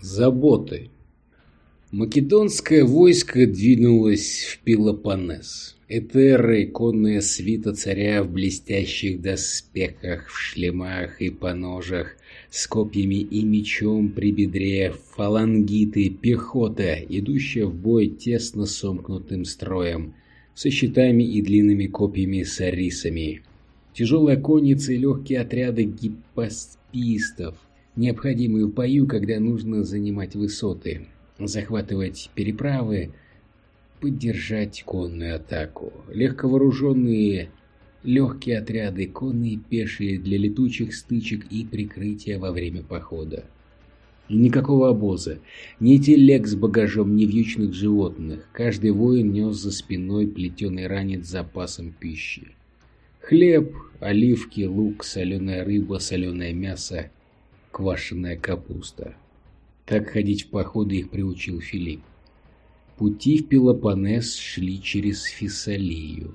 Заботы. Македонское войско двинулось в Пелопоннес. Этера и конная свита царя в блестящих доспехах, в шлемах и поножах, с копьями и мечом при бедре, фалангиты, пехота, идущая в бой тесно сомкнутым строем, со щитами и длинными копьями с арисами. Тяжелая конница и легкие отряды гиппоспистов, необходимые в бою, когда нужно занимать высоты, захватывать переправы, поддержать конную атаку. Легковооруженные легкие отряды, конные пешие для летучих стычек и прикрытия во время похода. Никакого обоза, ни телег с багажом, ни вьючных животных. Каждый воин нес за спиной плетеный ранец с запасом пищи. Хлеб, оливки, лук, соленая рыба, соленое мясо, квашеная капуста. Так ходить в походы их приучил Филипп. Пути в Пелопоннес шли через Фессалию.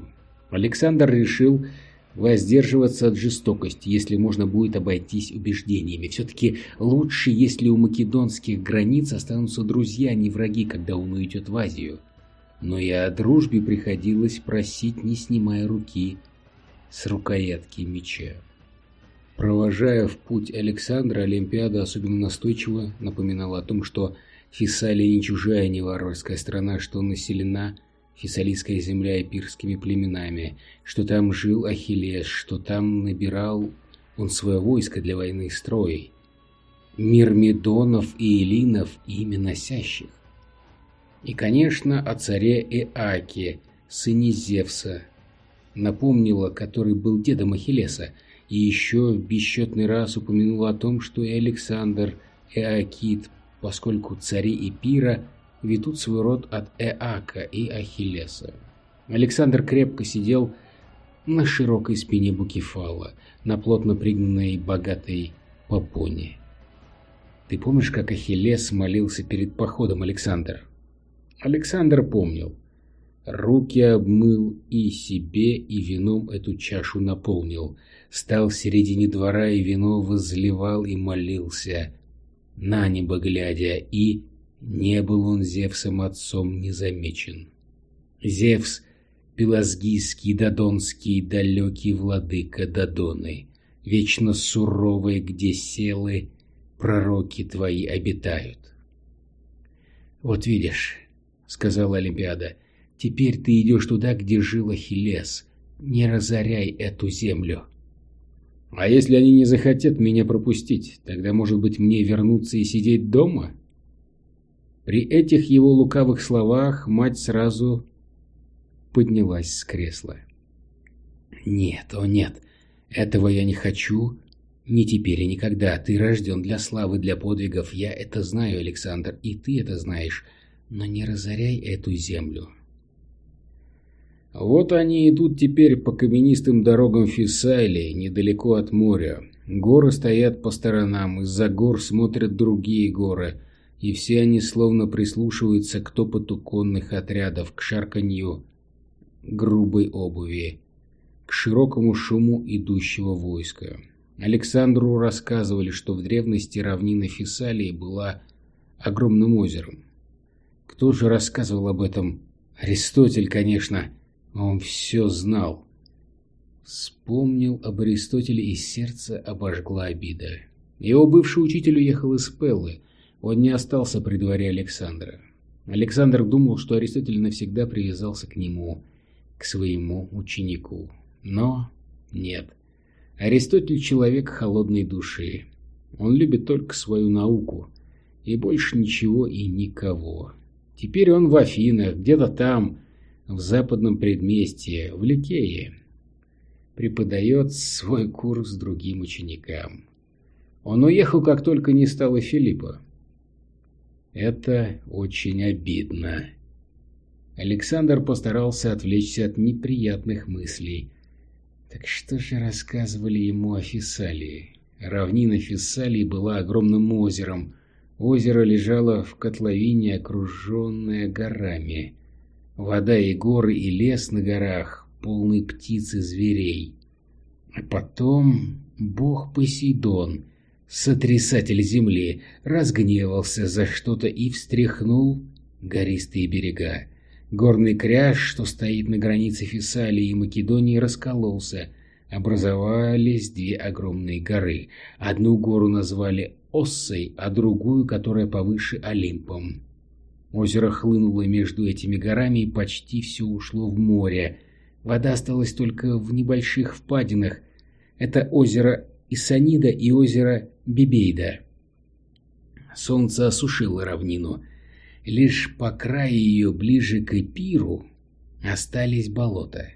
Александр решил воздерживаться от жестокости, если можно будет обойтись убеждениями. Все-таки лучше, если у македонских границ останутся друзья, а не враги, когда он уйдет в Азию. Но и о дружбе приходилось просить, не снимая руки с рукоятки меча. Провожая в путь Александра, Олимпиада особенно настойчиво напоминала о том, что Фессалия не чужая, не варварская страна, что населена фессалийская земля эпирскими племенами, что там жил Ахиллес, что там набирал он свое войско для войны строй. Мир Медонов и Элинов, имя носящих. И, конечно, о царе Эаке, сыне Зевса, напомнила, который был дедом Ахиллеса, и еще бесчетный раз упомянула о том, что и Александр Эакит, поскольку цари Эпира ведут свой род от Эака и Ахиллеса. Александр крепко сидел на широкой спине Букефала, на плотно пригнанной богатой попоне. Ты помнишь, как Ахиллес молился перед походом, Александр? Александр помнил. Руки обмыл и себе, и вином эту чашу наполнил. Стал в середине двора и вино возливал и молился, на небо глядя, и не был он Зевсом отцом незамечен. Зевс — пелазгийский, додонский, далекий владыка Додоны, вечно суровый, где селы пророки твои обитают. «Вот видишь», — сказала Олимпиада, — Теперь ты идешь туда, где жил Ахиллес. Не разоряй эту землю. А если они не захотят меня пропустить, тогда, может быть, мне вернуться и сидеть дома? При этих его лукавых словах мать сразу поднялась с кресла. Нет, о нет, этого я не хочу, не теперь и никогда. Ты рожден для славы, для подвигов. Я это знаю, Александр, и ты это знаешь. Но не разоряй эту землю. Вот они идут теперь по каменистым дорогам Фессалии, недалеко от моря. Горы стоят по сторонам, из-за гор смотрят другие горы, и все они словно прислушиваются к топоту конных отрядов, к шарканью грубой обуви, к широкому шуму идущего войска. Александру рассказывали, что в древности равнина Фессалии была огромным озером. Кто же рассказывал об этом? Аристотель, конечно. Он все знал. Вспомнил об Аристотеле, и сердце обожгла обида. Его бывший учитель уехал из Пеллы. Он не остался при дворе Александра. Александр думал, что Аристотель навсегда привязался к нему, к своему ученику. Но нет. Аристотель человек холодной души. Он любит только свою науку. И больше ничего и никого. Теперь он в Афинах, где-то там, в западном предместье, в Ликее. Преподает свой курс другим ученикам. Он уехал, как только не стало Филиппа. Это очень обидно. Александр постарался отвлечься от неприятных мыслей. Так что же рассказывали ему о Фессалии? Равнина Фессалии была огромным озером. Озеро лежало в котловине, окруженное горами. Вода и горы, и лес на горах, полный птиц и зверей. А потом бог Посейдон Сотрясатель земли разгневался за что-то и встряхнул гористые берега. Горный кряж, что стоит на границе Фессалии и Македонии, раскололся. Образовались две огромные горы. Одну гору назвали Оссой, а другую, которая повыше, Олимпом. Озеро хлынуло между этими горами, и почти все ушло в море. Вода осталась только в небольших впадинах. Это озеро Исанида и озеро Бибейда. Солнце осушило равнину. Лишь по краю ее, ближе к Эпиру, остались болота.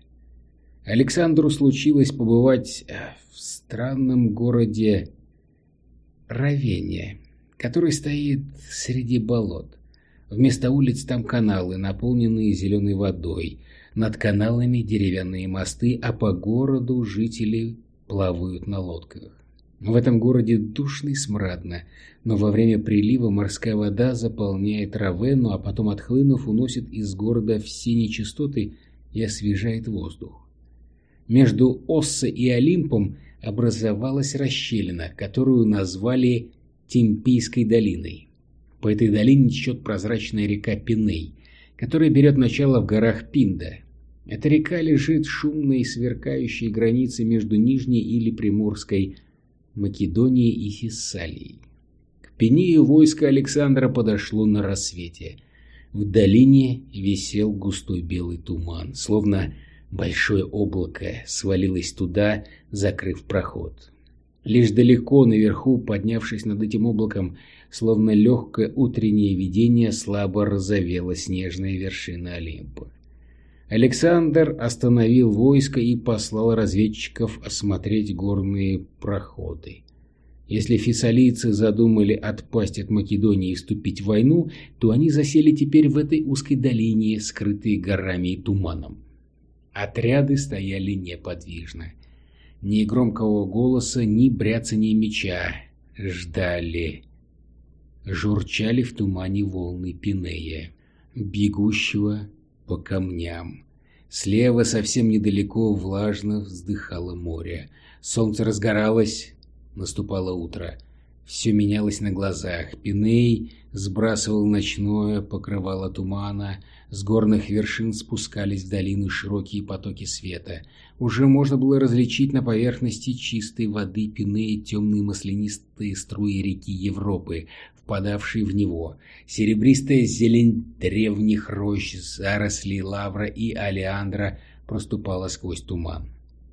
Александру случилось побывать в странном городе Равения, который стоит среди болот. Вместо улиц там каналы, наполненные зеленой водой. Над каналами деревянные мосты, а по городу жители плавают на лодках. В этом городе душно и смрадно, но во время прилива морская вода заполняет Равенну, а потом, отхлынув, уносит из города все нечистоты и освежает воздух. Между Осса и Олимпом образовалась расщелина, которую назвали Темпийской долиной. По этой долине течет прозрачная река Пиней, которая берет начало в горах Пинда. Эта река лежит шумной сверкающей границей между Нижней или Приморской Македонией и Фессалией. К Пинею войско Александра подошло на рассвете. В долине висел густой белый туман, словно большое облако свалилось туда, закрыв проход. Лишь далеко наверху, поднявшись над этим облаком, словно легкое утреннее видение, слабо разовела снежная вершина Олимпа. Александр остановил войско и послал разведчиков осмотреть горные проходы. Если фессалийцы задумали отпасть от Македонии и вступить в войну, то они засели теперь в этой узкой долине, скрытой горами и туманом. Отряды стояли неподвижно. Ни громкого голоса, ни бряцания меча. Ждали. Журчали в тумане волны Пинея, бегущего по камням. Слева, совсем недалеко, влажно вздыхало море. Солнце разгоралось, наступало утро. Все менялось на глазах. Пиней сбрасывал ночное покрывало тумана, с горных вершин спускались в долину широкие потоки света. Уже можно было различить на поверхности чистой воды Пинея темные маслянистые струи реки Европы, впадавшие в него. Серебристая зелень древних рощ, зарослей лавра и алиандра проступала сквозь туман.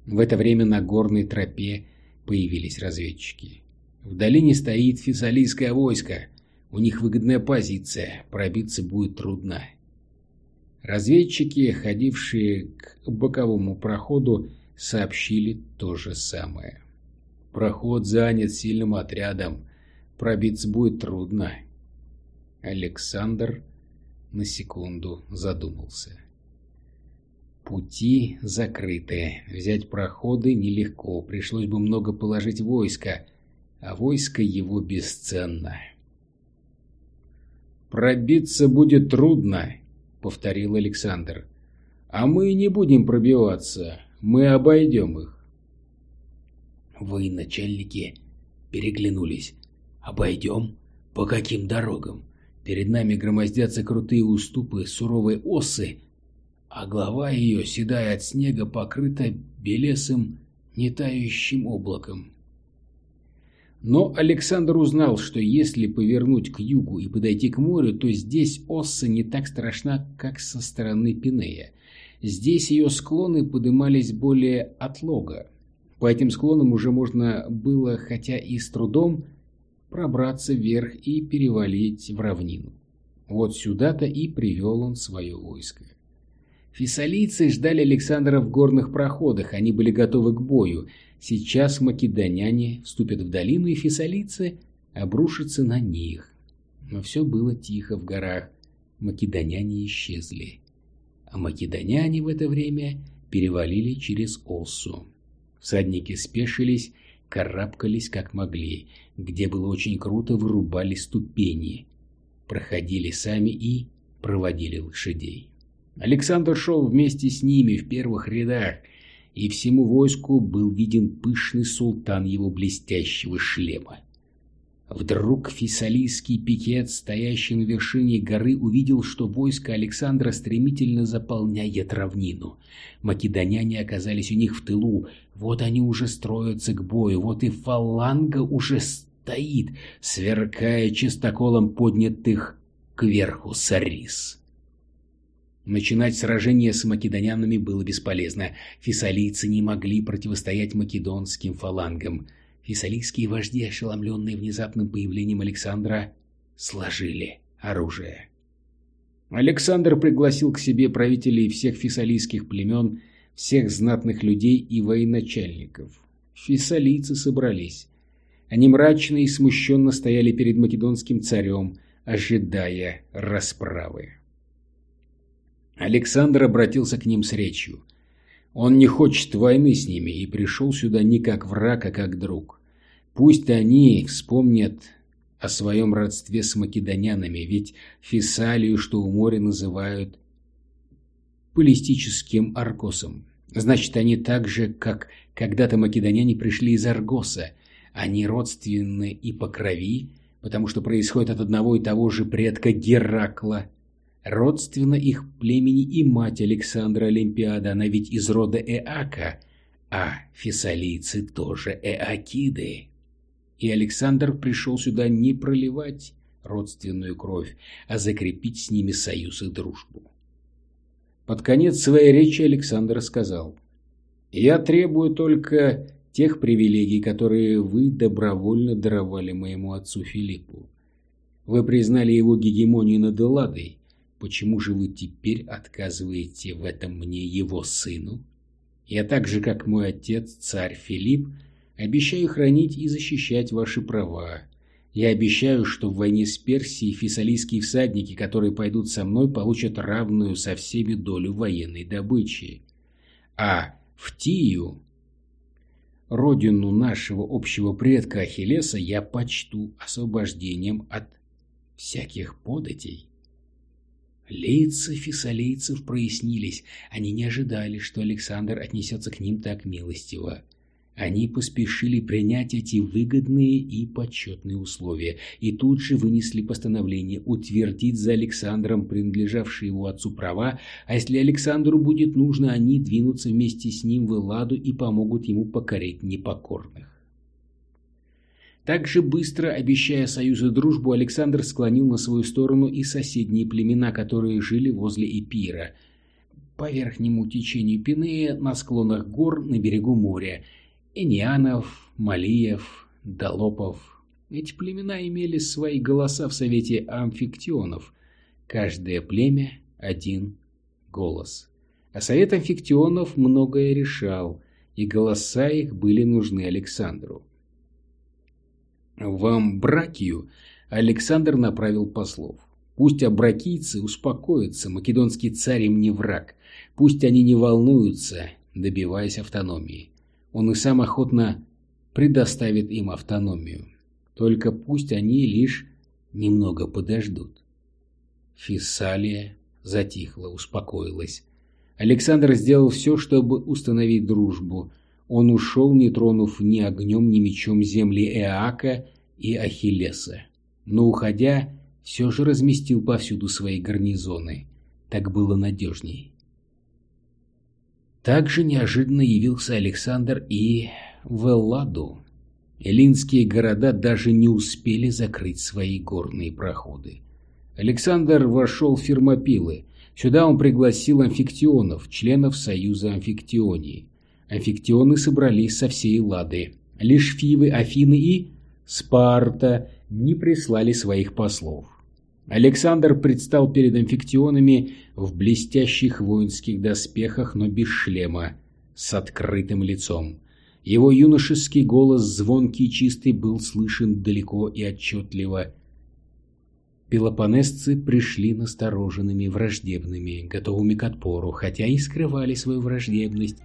В это время на горной тропе появились разведчики. В долине стоит фессалийское войско. У них выгодная позиция, пробиться будет трудно. Разведчики, ходившие к боковому проходу, сообщили то же самое. Проход занят сильным отрядом. Пробиться будет трудно. Александр на секунду задумался. Пути закрыты. Взять проходы нелегко. Пришлось бы много положить войска, а войско его бесценно. «Пробиться будет трудно», — повторил Александр. «А мы не будем пробиваться, мы обойдем их». Вы, начальники, переглянулись. «Обойдем? По каким дорогам? Перед нами громоздятся крутые уступы суровой осы, а глава ее, седая от снега, покрыта белесым, нетающим облаком. Но Александр узнал, что если повернуть к югу и подойти к морю, то здесь Осса не так страшна, как со стороны Пинея. Здесь ее склоны подымались более отлога. По этим склонам уже можно было, хотя и с трудом, пробраться вверх и перевалить в равнину. Вот сюда-то и привел он свое войско. Фессалийцы ждали Александра в горных проходах, они были готовы к бою, Сейчас македоняне вступят в долину, и фессалийцы обрушатся на них. Но все было тихо в горах. Македоняне исчезли. А македоняне в это время перевалили через Олсу. Всадники спешились, карабкались как могли. Где было очень круто, вырубали ступени. Проходили сами и проводили лошадей. Александр шел вместе с ними в первых рядах, и всему войску был виден пышный султан его блестящего шлема. Вдруг фессалийский пикет, стоящий на вершине горы, увидел, что войско Александра стремительно заполняет равнину. Македоняне оказались у них в тылу. Вот они уже строятся к бою, вот и фаланга уже стоит, сверкая чистоколом поднятых кверху сарис. Начинать сражение с македонянами было бесполезно. Фессалийцы не могли противостоять македонским фалангам. Фессалийские вожди, ошеломленные внезапным появлением Александра, сложили оружие. Александр пригласил к себе правителей всех фессалийских племен, всех знатных людей и военачальников. Фессалийцы собрались. Они мрачно и смущенно стояли перед македонским царем, ожидая расправы. Александр обратился к ним с речью. Он не хочет войны с ними и пришел сюда не как враг, а как друг. Пусть они вспомнят о своем родстве с македонянами, ведь Фессалию, что у моря называют полистическим Аргосом. Значит, они так же, как когда-то македоняне пришли из Аргоса. Они родственны и по крови, потому что происходят от одного и того же предка Геракла – Родственна их племени и мать Александра Олимпиада, она ведь из рода Эака, а фессалийцы тоже Эакиды. И Александр пришел сюда не проливать родственную кровь, а закрепить с ними союз и дружбу. Под конец своей речи Александр сказал, «Я требую только тех привилегий, которые вы добровольно даровали моему отцу Филиппу. Вы признали его гегемонию над Элладой, Почему же вы теперь отказываете в этом мне его сыну? Я так же, как мой отец, царь Филипп, обещаю хранить и защищать ваши права. Я обещаю, что в войне с Персией фессалийские всадники, которые пойдут со мной, получат равную со всеми долю военной добычи. А в Тию, родину нашего общего предка Ахиллеса, я почту освобождением от всяких податей. Лица фессалийцев прояснились. Они не ожидали, что Александр отнесется к ним так милостиво. Они поспешили принять эти выгодные и почетные условия, и тут же вынесли постановление утвердить за Александром принадлежавшие его отцу права, а если Александру будет нужно, они двинутся вместе с ним в Элладу и помогут ему покорить непокорных. Так же быстро, обещая союз и дружбу, Александр склонил на свою сторону и соседние племена, которые жили возле Эпира, по верхнему течению Пинея, на склонах гор, на берегу моря, Энианов, Малиев, Долопов. Эти племена имели свои голоса в совете амфиктионов. Каждое племя – один голос. А совет амфиктионов многое решал, и голоса их были нужны Александру. В Амбракию Александр направил послов. Пусть абракийцы успокоятся, македонский царь им не враг. Пусть они не волнуются, добиваясь автономии. Он и сам охотно предоставит им автономию. Только пусть они лишь немного подождут. Фессалия затихла, успокоилась. Александр сделал все, чтобы установить дружбу, он ушел, не тронув ни огнем, ни мечом земли Эака и Ахиллеса. Но, уходя, все же разместил повсюду свои гарнизоны. Так было надежней. Также неожиданно явился Александр и в Элладу. Эллинские города даже не успели закрыть свои горные проходы. Александр вошел в Фермопилы. Сюда он пригласил амфиктионов, членов Союза Амфиктионии. Амфиктионы собрались со всей Лады. Лишь Фивы, Афины и Спарта не прислали своих послов. Александр предстал перед амфиктионами в блестящих воинских доспехах, но без шлема, с открытым лицом. Его юношеский голос, звонкий и чистый, был слышен далеко и отчетливо. Пелопонесцы пришли настороженными, враждебными, готовыми к отпору, хотя и скрывали свою враждебность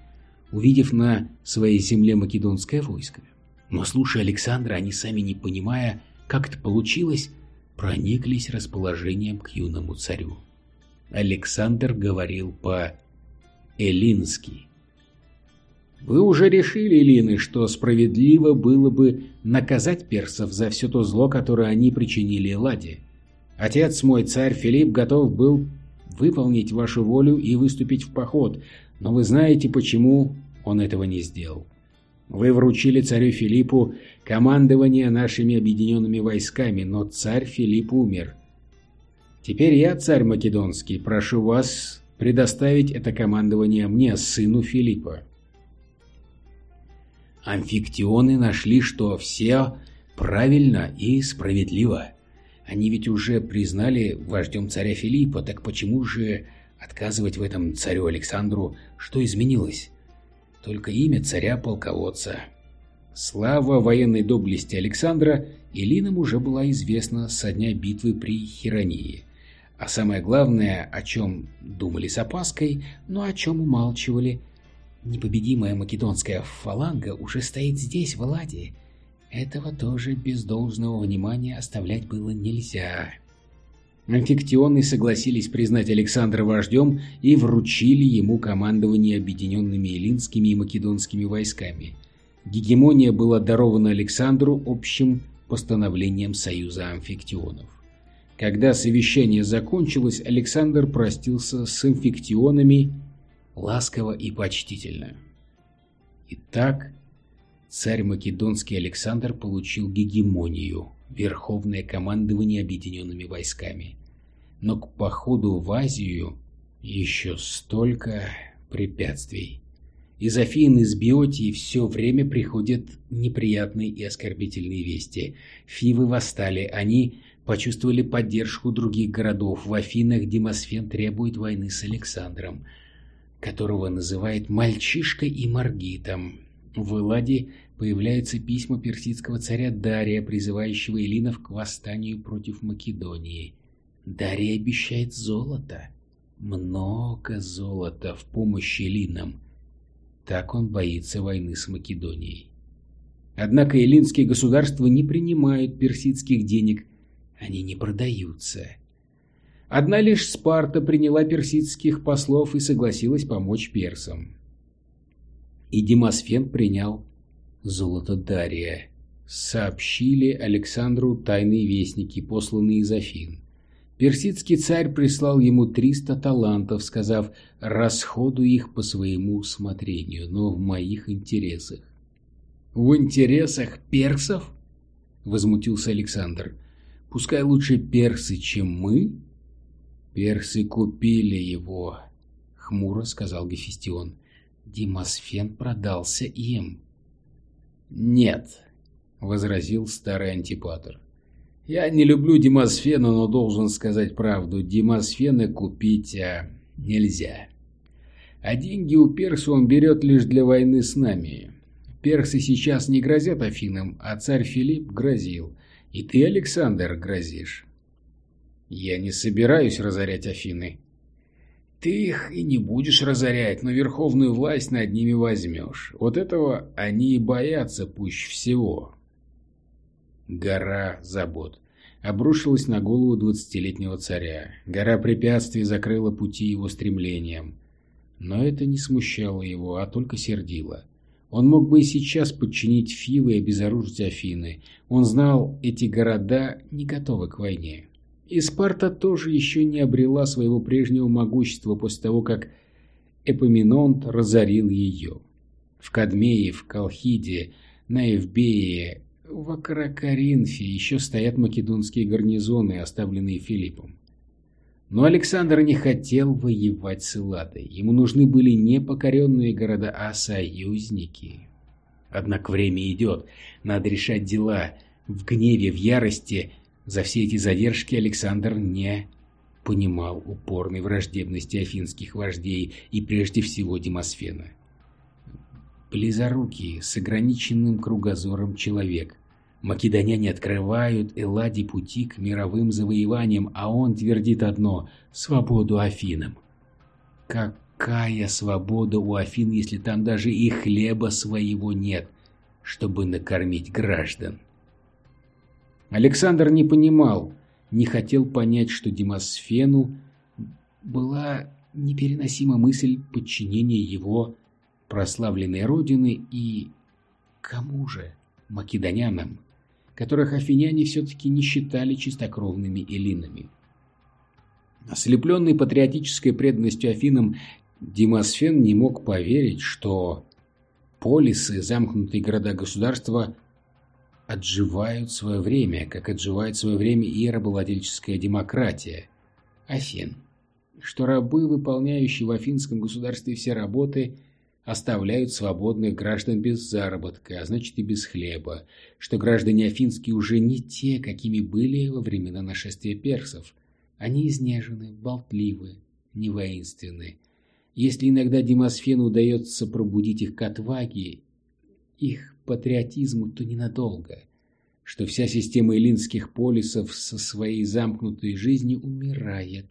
увидев на своей земле македонское войско. Но слушая Александра, они сами не понимая, как это получилось, прониклись расположением к юному царю. Александр говорил по-эллински. Вы уже решили, Лины, что справедливо было бы наказать персов за все то зло, которое они причинили Ладе. Отец мой, царь Филипп, готов был выполнить вашу волю и выступить в поход, но вы знаете, почему он этого не сделал. Вы вручили царю Филиппу командование нашими объединенными войсками, но царь Филипп умер. Теперь я, царь Македонский, прошу вас предоставить это командование мне, сыну Филиппа. Амфиктионы нашли, что все правильно и справедливо. Они ведь уже признали вождем царя Филиппа, так почему же отказывать в этом царю Александру, что изменилось? Только имя царя-полководца. Слава военной доблести Александра Илинам уже была известна со дня битвы при Хиронии. А самое главное, о чем думали с опаской, но о чем умалчивали, непобедимая македонская фаланга уже стоит здесь, в Эладе. Этого тоже без должного внимания оставлять было нельзя. Амфиктионы согласились признать Александра вождем и вручили ему командование объединенными эллинскими и македонскими войсками. Гегемония была дарована Александру общим постановлением Союза Амфиктионов. Когда совещание закончилось, Александр простился с амфиктионами ласково и почтительно. Итак, царь Македонский Александр получил гегемонию, верховное командование объединенными войсками. Но к походу в Азию еще столько препятствий. Из Афин, из Биотии все время приходят неприятные и оскорбительные вести. Фивы восстали, они почувствовали поддержку других городов. В Афинах Демосфен требует войны с Александром, которого называет мальчишкой и маргитом. В Элладе появляются письма персидского царя Дария, призывающего эллинов к восстанию против Македонии. Дарий обещает золото. Много золота в помощь эллинам. Так он боится войны с Македонией. Однако эллинские государства не принимают персидских денег, они не продаются. Одна лишь Спарта приняла персидских послов и согласилась помочь персам и Демосфен принял золото Дария. Сообщили Александру тайные вестники, посланные из Афин. Персидский царь прислал ему триста талантов, сказав «расходуй их по своему усмотрению, но в моих интересах». «В интересах персов?» — возмутился Александр. «Пускай лучше персы, чем мы?» «Персы купили его», — хмуро сказал Гефестион. Демосфен продался им. «Нет», — возразил старый антипатор. «Я не люблю Демосфена, но должен сказать правду. Демосфена купить а, нельзя. А деньги у перса он берет лишь для войны с нами. Персы сейчас не грозят Афинам, а царь Филипп грозил. И ты, Александр, грозишь». «Я не собираюсь разорять Афины», ты их и не будешь разорять, но верховную власть над ними возьмешь. Вот этого они и боятся пуще всего. Гора забот обрушилась на голову двадцатилетнего царя. Гора препятствий закрыла пути его стремлениям. Но это не смущало его, а только сердило. Он мог бы и сейчас подчинить Фивы и обезоружить Афины. Он знал, эти города не готовы к войне. И Спарта тоже еще не обрела своего прежнего могущества после того, как Эпоминонт разорил ее. В Кадмее, в Колхиде, на Эвбее, в Акрокоринфе еще стоят македонские гарнизоны, оставленные Филиппом. Но Александр не хотел воевать с Элладой. Ему нужны были не покоренные города, а союзники. Однако время идет, надо решать дела. В гневе, в ярости за все эти задержки Александр не понимал упорной враждебности афинских вождей и прежде всего Демосфена. Близорукий, с ограниченным кругозором человек. Македоняне открывают Элладе пути к мировым завоеваниям, а он твердит одно – свободу Афинам. Какая свобода у Афин, если там даже и хлеба своего нет, чтобы накормить граждан? Александр не понимал, не хотел понять, что Демосфену была непереносима мысль подчинения его прославленной родины и кому же? Македонянам, которых афиняне все-таки не считали чистокровными эллинами. Ослепленный патриотической преданностью Афинам, Демосфен не мог поверить, что полисы, замкнутые города-государства, отживают свое время, как отживает свое время и рабовладельческая демократия Афин, что рабы, выполняющие в афинском государстве все работы, оставляют свободных граждан без заработка, а значит и без хлеба, что граждане афинские уже не те, какими были во времена нашествия персов. Они изнежены, болтливы, невоинственны. Если иногда Демосфену удается пробудить их к отваге, их патриотизму, то ненадолго, что вся система эллинских полисов со своей замкнутой жизнью умирает,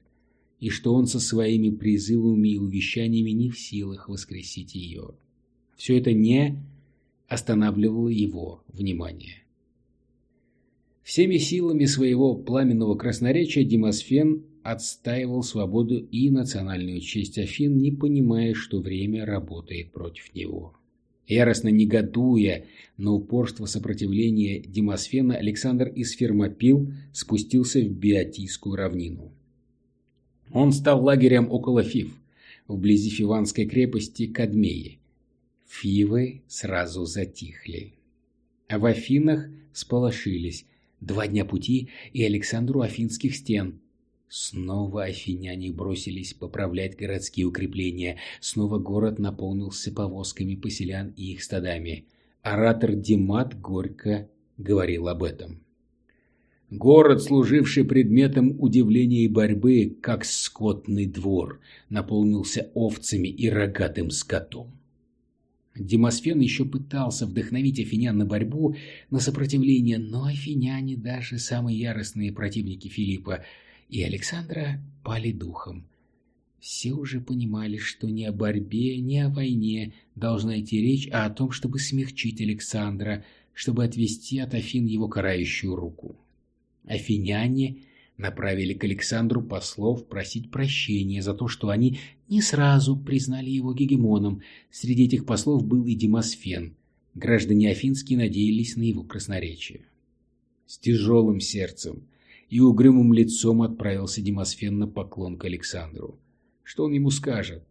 и что он со своими призывами и увещаниями не в силах воскресить ее. Все это не останавливало его внимание. Всеми силами своего пламенного красноречия Демосфен отстаивал свободу и национальную честь Афин, не понимая, что время работает против него. Яростно негодуя на упорство сопротивления Демосфена, Александр из Фермопил спустился в Биотийскую равнину. Он стал лагерем около Фив, вблизи Фиванской крепости Кадмеи. Фивы сразу затихли. А в Афинах сполошились. Два дня пути и Александру Афинских стен. Снова афиняне бросились поправлять городские укрепления. Снова город наполнился повозками поселян и их стадами. Оратор Димат горько говорил об этом. Город, служивший предметом удивления и борьбы, как скотный двор, наполнился овцами и рогатым скотом. Демосфен еще пытался вдохновить афинян на борьбу, на сопротивление, но афиняне, даже самые яростные противники Филиппа и Александра, пали духом. Все уже понимали, что не о борьбе, не о войне должна идти речь, а о том, чтобы смягчить Александра, чтобы отвести от Афин его карающую руку. Афиняне направили к Александру послов просить прощения за то, что они не сразу признали его гегемоном. Среди этих послов был и Демосфен. Граждане афинские надеялись на его красноречие. С тяжелым сердцем и угрюмым лицом отправился Демосфен на поклон к Александру. Что он ему скажет?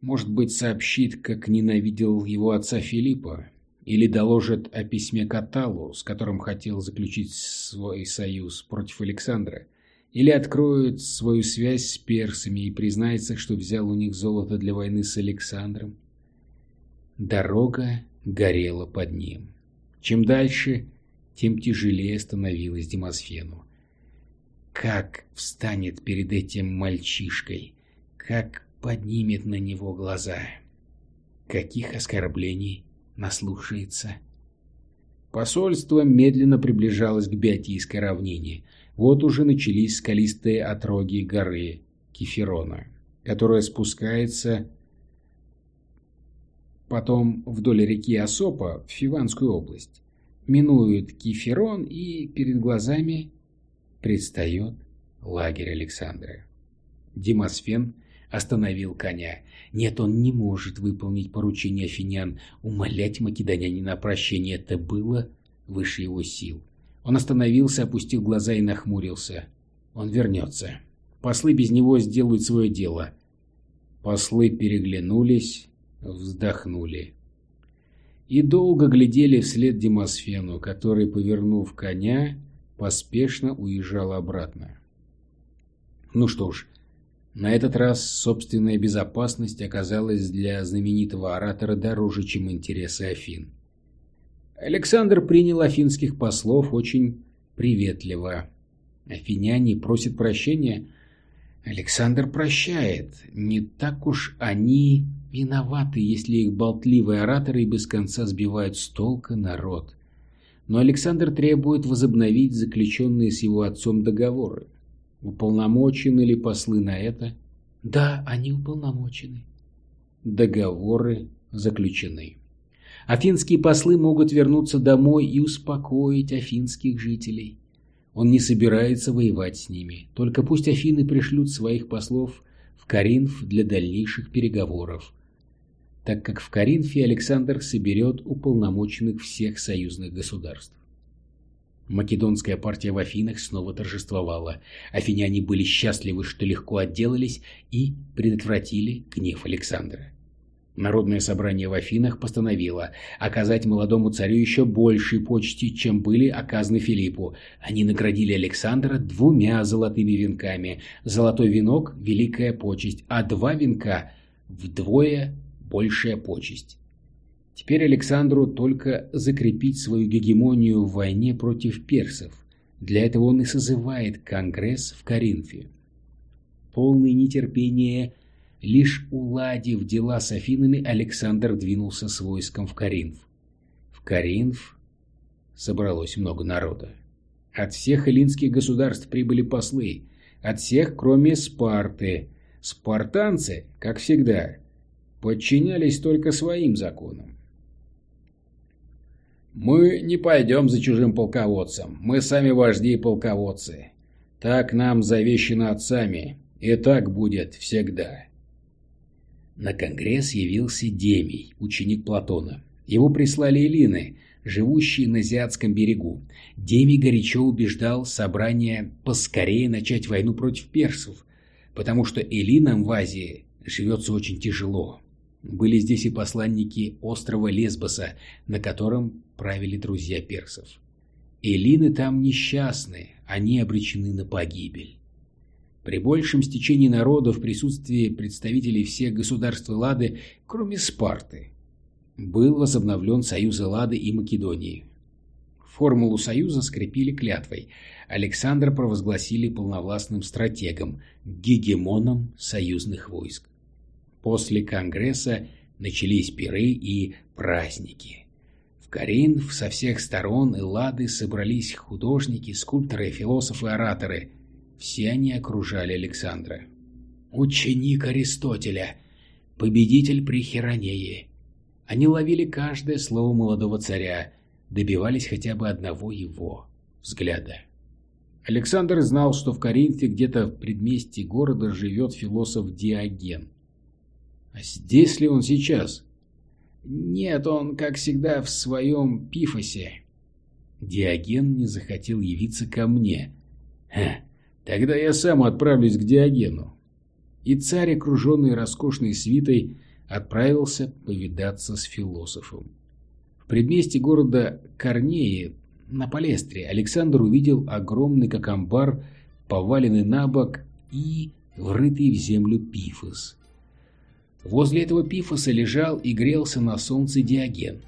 Может быть, сообщит, как ненавидел его отца Филиппа, или доложит о письме Каталу, с которым хотел заключить свой союз против Александра, или откроет свою связь с персами и признается, что взял у них золото для войны с Александром. Дорога горела под ним. Чем дальше, тем тяжелее становилось Демосфену. Как встанет перед этим мальчишкой, как поднимет на него глаза. Каких оскорблений наслушается. Посольство медленно приближалось к Биотийской равнине. Вот уже начались скалистые отроги горы Кефирона, которая спускается потом вдоль реки Осопа в Фиванскую область. Минует Кефирон и перед глазами предстает лагерь Александра. Демосфен остановил коня. Нет, он не может выполнить поручение афинян. Умолять македонянина о прощении это было выше его сил. Он остановился, опустил глаза и нахмурился. Он вернется. Послы без него сделают свое дело. Послы переглянулись, вздохнули. И долго глядели вслед Демосфену, который, повернув коня, поспешно уезжал обратно. Ну что ж, на этот раз собственная безопасность оказалась для знаменитого оратора дороже, чем интересы Афин. Александр принял афинских послов очень приветливо. Афиняне просят прощения. Александр прощает. Не так уж они виноваты, если их болтливые ораторы без конца сбивают с толка народ. Но Александр требует возобновить заключенные с его отцом договоры. Уполномочены ли послы на это? Да, они уполномочены. Договоры заключены. Афинские послы могут вернуться домой и успокоить афинских жителей. Он не собирается воевать с ними. Только пусть Афины пришлют своих послов в Каринф для дальнейших переговоров. так как в Коринфе Александр соберет уполномоченных всех союзных государств. Македонская партия в Афинах снова торжествовала. Афиняне были счастливы, что легко отделались и предотвратили гнев Александра. Народное собрание в Афинах постановило оказать молодому царю еще большие почести, чем были оказаны Филиппу. Они наградили Александра двумя золотыми венками. Золотой венок – великая почесть, а два венка – вдвое большая почесть. Теперь Александру только закрепить свою гегемонию в войне против персов. Для этого он и созывает конгресс в Коринфе. Полный нетерпения, лишь уладив дела с Афинами, Александр двинулся с войском в Коринф. В Коринф собралось много народа. От всех эллинских государств прибыли послы, от всех, кроме Спарты. Спартанцы, как всегда, подчинялись только своим законам. Мы не пойдем за чужим полководцем. Мы сами вожди и полководцы. Так нам завещено отцами, и так будет всегда. На конгресс явился Демий, ученик Платона. Его прислали эллины, живущие на Азиатском берегу. Демий горячо убеждал собрание поскорее начать войну против персов, потому что эллинам в Азии живется очень тяжело. Были здесь и посланники острова Лесбоса, на котором правили друзья персов. Эллины там несчастны, они обречены на погибель. При большем стечении народа в присутствии представителей всех государств Лады, кроме Спарты, был возобновлен союз Лады и Македонии. Формулу союза скрепили клятвой. Александра провозгласили полновластным стратегом, гегемоном союзных войск. После Конгресса начались пиры и праздники. В Коринф со всех сторон Эллады собрались художники, скульпторы, философы, ораторы. Все они окружали Александра. Ученик Аристотеля, победитель при Херонее. Они ловили каждое слово молодого царя, добивались хотя бы одного его взгляда. Александр знал, что в Коринфе где-то в предместье города живет философ Диоген. А здесь ли он сейчас? Нет, он, как всегда, в своем пифосе. Диоген не захотел явиться ко мне. Ха, тогда я сам отправлюсь к Диогену. И царь, окруженный роскошной свитой, отправился повидаться с философом. В предместе города Корнеи на Палестре Александр увидел огромный, как амбар, поваленный на бок и врытый в землю пифос. Возле этого пифоса лежал и грелся на солнце Диоген.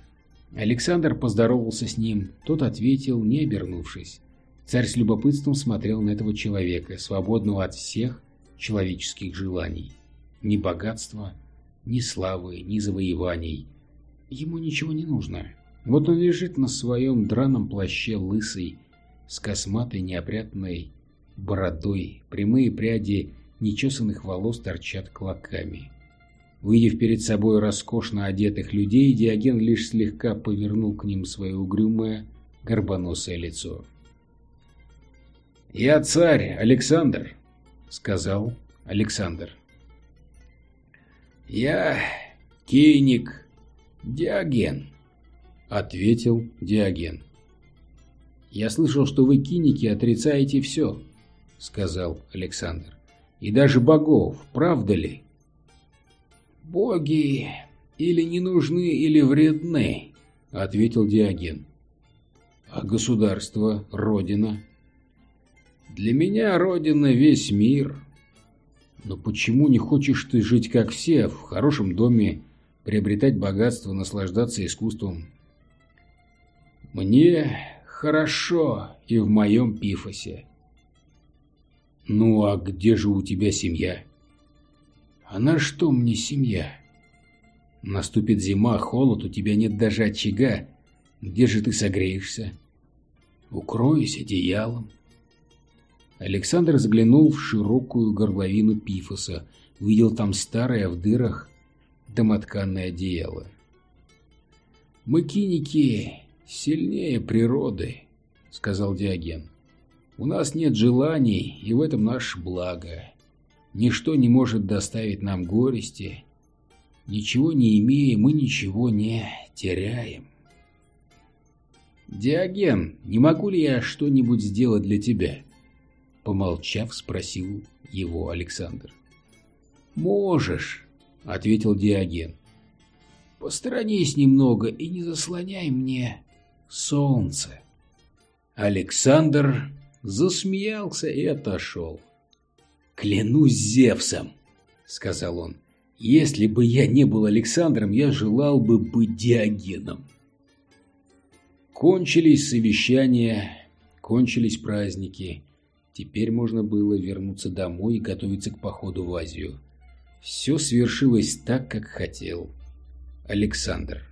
Александр поздоровался с ним, тот ответил, не обернувшись. Царь с любопытством смотрел на этого человека, свободного от всех человеческих желаний. Ни богатства, ни славы, ни завоеваний. Ему ничего не нужно. Вот он лежит на своем драном плаще лысый, с косматой неопрятной бородой, прямые пряди нечесанных волос торчат клоками. Увидев перед собой роскошно одетых людей, Диоген лишь слегка повернул к ним свое угрюмое, горбоносое лицо. «Я царь Александр», — сказал Александр. «Я кейник Диоген», — ответил Диоген. «Я слышал, что вы, киники, отрицаете все», — сказал Александр. «И даже богов, правда ли?» «Боги или не нужны, или вредны», — ответил Диоген. «А государство, родина?» «Для меня родина весь мир». «Но почему не хочешь ты жить как все, в хорошем доме, приобретать богатство, наслаждаться искусством?» «Мне хорошо и в моем пифосе». «Ну а где же у тебя семья?» А на что мне семья? Наступит зима, холод, у тебя нет даже очага. Где же ты согреешься? Укроюсь одеялом. Александр заглянул в широкую горловину пифоса, увидел там старое в дырах домотканное одеяло. «Мы, киники, сильнее природы», — сказал Диоген. «У нас нет желаний, и в этом наше благо. Ничто не может доставить нам горести. Ничего не имея, мы ничего не теряем. «Диоген, не могу ли я что-нибудь сделать для тебя?» Помолчав, спросил его Александр. «Можешь», — ответил Диоген. «Посторонись немного и не заслоняй мне солнце». Александр засмеялся и отошел. «Клянусь Зевсом», — сказал он, — «если бы я не был Александром, я желал бы быть Диогеном». Кончились совещания, кончились праздники. Теперь можно было вернуться домой и готовиться к походу в Азию. Все свершилось так, как хотел Александр.